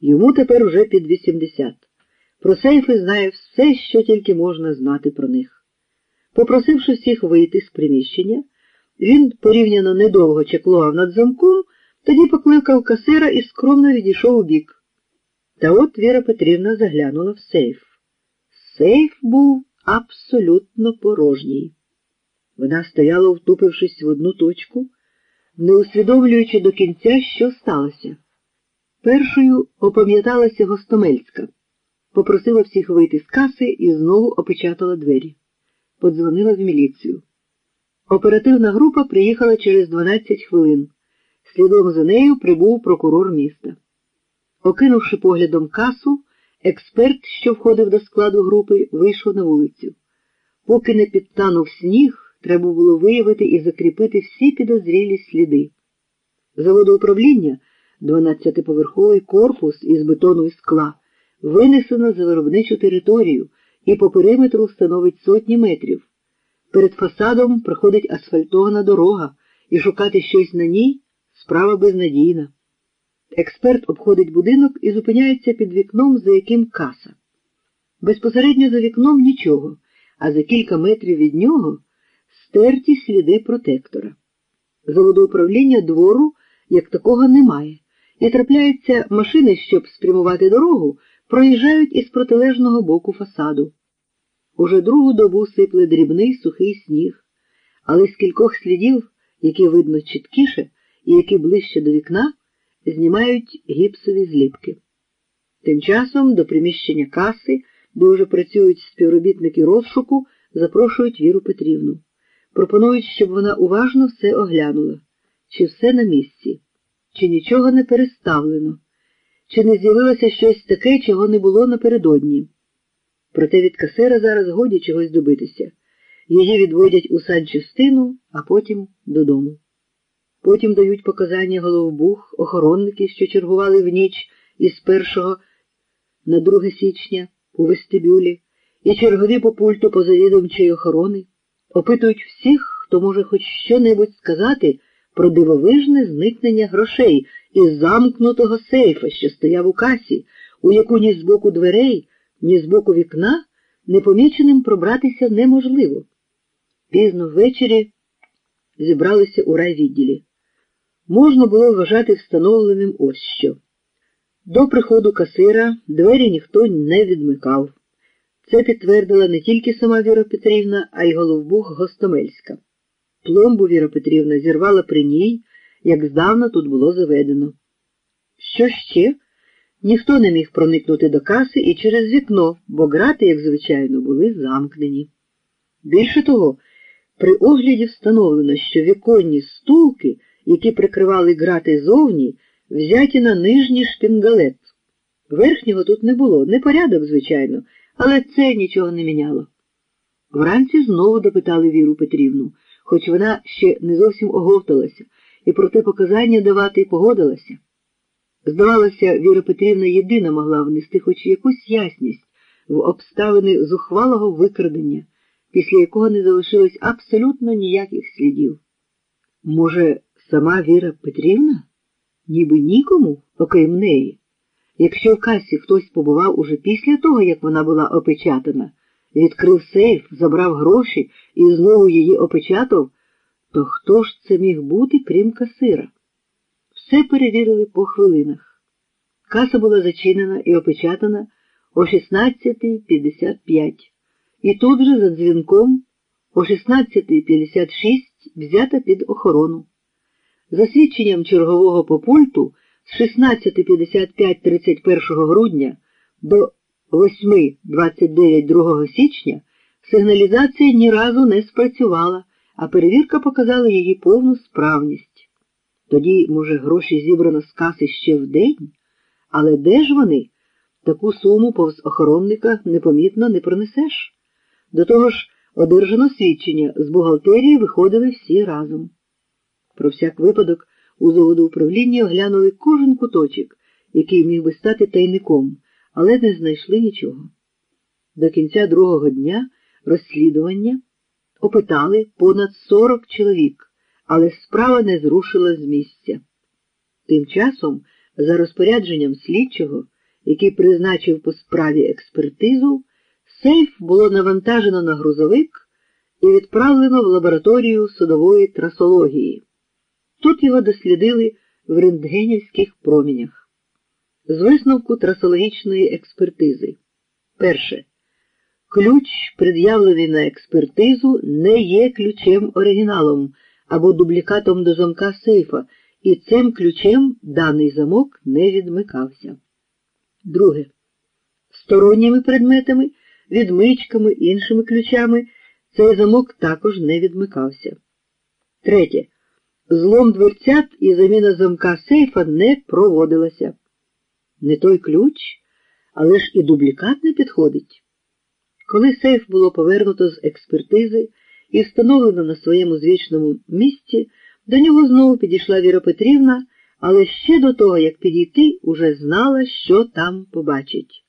Йому тепер вже під 80. Про сейфи знає все, що тільки можна знати про них. Попросивши всіх вийти з приміщення, він порівняно недовго чеклував над замком, тоді покликав касира і скромно відійшов у бік. Та от Віра Петрівна заглянула в сейф. Сейф був абсолютно порожній. Вона стояла, втупившись в одну точку, не усвідомлюючи до кінця, що сталося. Першою опам'яталася Гостомельська, попросила всіх вийти з каси і знову опечатала двері. Подзвонила в міліцію. Оперативна група приїхала через 12 хвилин. Слідом за нею прибув прокурор міста. Окинувши поглядом касу, експерт, що входив до складу групи, вийшов на вулицю. Поки не підтанув сніг, треба було виявити і закріпити всі підозрілі сліди. Заводоуправління, 12-поверховий корпус із бетону і скла, винесено за виробничу територію і по периметру становить сотні метрів. Перед фасадом проходить асфальтована дорога, і шукати щось на ній справа безнадійна. Експерт обходить будинок і зупиняється під вікном, за яким каса. Безпосередньо за вікном нічого, а за кілька метрів від нього стерті сліди протектора. Заводоуправління двору як такого немає, і трапляються машини, щоб спрямувати дорогу, проїжджають із протилежного боку фасаду. Уже другу добу сипле дрібний сухий сніг, але з кількох слідів, які видно чіткіше і які ближче до вікна, знімають гіпсові зліпки. Тим часом до приміщення каси, де вже працюють співробітники розшуку, запрошують Віру Петрівну. Пропонують, щоб вона уважно все оглянула, чи все на місці, чи нічого не переставлено, чи не з'явилося щось таке, чого не було напередодні. Проте від касира зараз годі чогось добитися. Її відводять у санчастину, а потім додому. Потім дають показання головбух, охоронники, що чергували в ніч із 1 на 2 січня у вестибюлі, і чергові по пульту позавідомчої охорони, опитують всіх, хто може хоч що-небудь сказати про дивовижне зникнення грошей із замкнутого сейфа, що стояв у касі, у яку ні з боку дверей, ні з боку вікна непоміченим пробратися неможливо. Пізно ввечері зібралися у райвідділі можна було вважати встановленим ось що. До приходу касира двері ніхто не відмикав. Це підтвердила не тільки сама Віра Петрівна, а й головбух Гостомельська. Пломбу Віра Петрівна зірвала при ній, як здавна тут було заведено. Що ще? Ніхто не міг проникнути до каси і через вікно, бо грати, як звичайно, були замкнені. Більше того, при огляді встановлено, що віконні стулки які прикривали грати зовні, взяті на нижній шпінгалет. Верхнього тут не було, не порядок, звичайно, але це нічого не міняло. Вранці знову допитали Віру Петрівну, хоч вона ще не зовсім оговталася і проте показання давати погодилася. Здавалося, Віра Петрівна єдина могла внести хоч якусь ясність в обставини зухвалого викрадення, після якого не залишилось абсолютно ніяких слідів. Може, Сама Віра Петрівна? Ніби нікому, окрім неї. Якщо в касі хтось побував уже після того, як вона була опечатана, відкрив сейф, забрав гроші і знову її опечатав, то хто ж це міг бути, крім касира? Все перевірили по хвилинах. Каса була зачинена і опечатана о 16.55. І тут же за дзвінком о 16.56 взята під охорону. За свідченням чергового по пульту з 16.55 31 грудня до 8.29 2 січня сигналізація ні разу не спрацювала, а перевірка показала її повну справність. Тоді, може, гроші зібрано з каси ще в день, але де ж вони? Таку суму повз охоронника непомітно не пронесеш. До того ж, одержано свідчення з бухгалтерії виходили всі разом. Про всяк випадок у заводоуправлінні оглянули кожен куточок, який міг би стати тайником, але не знайшли нічого. До кінця другого дня розслідування опитали понад 40 чоловік, але справа не зрушила з місця. Тим часом За розпорядженням слідчого, який призначив по справі експертизу, сейф було навантажено на грузовик і відправлено в лабораторію судової трасології. Тут його дослідили в рентгенівських промінях. З висновку трасологічної експертизи. Перше. Ключ, пред'явлений на експертизу, не є ключем оригіналом або дублікатом до замка сейфа, і цим ключем даний замок не відмикався. Друге. Сторонніми предметами, відмичками, іншими ключами цей замок також не відмикався. Третє. Злом дверцят і заміна замка сейфа не проводилася. Не той ключ, але ж і дублікат не підходить. Коли сейф було повернуто з експертизи і встановлено на своєму звичному місці, до нього знову підійшла Віра Петрівна, але ще до того, як підійти, уже знала, що там побачить.